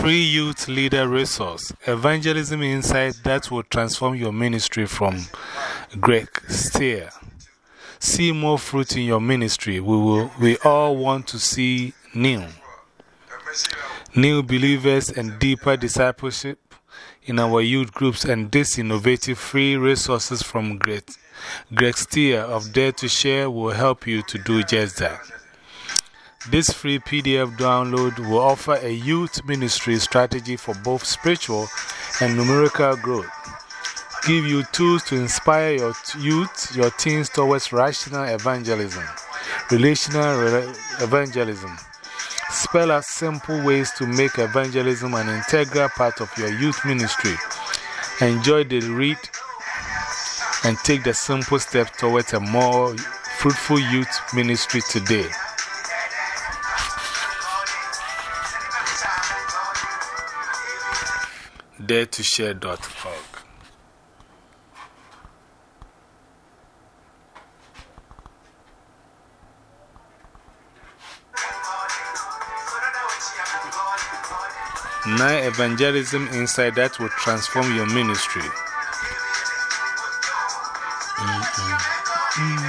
Free Youth Leader Resource Evangelism Insight that will transform your ministry from Greg Stier. See more fruit in your ministry. We, will, we all want to see new. New believers and deeper discipleship in our youth groups, and this innovative free resources from Greg, Greg Stier of Dare to Share will help you to do just that. This free PDF download will offer a youth ministry strategy for both spiritual and numerical growth. Give you tools to inspire your youth, your teens towards rational evangelism, relational evangelism. Spell out simple ways to make evangelism an integral part of your youth ministry. Enjoy the read and take the simple step towards a more fruitful youth ministry today. daretoshare.org. Nine evangelism insight that will transform your ministry. -hmm. -hmm.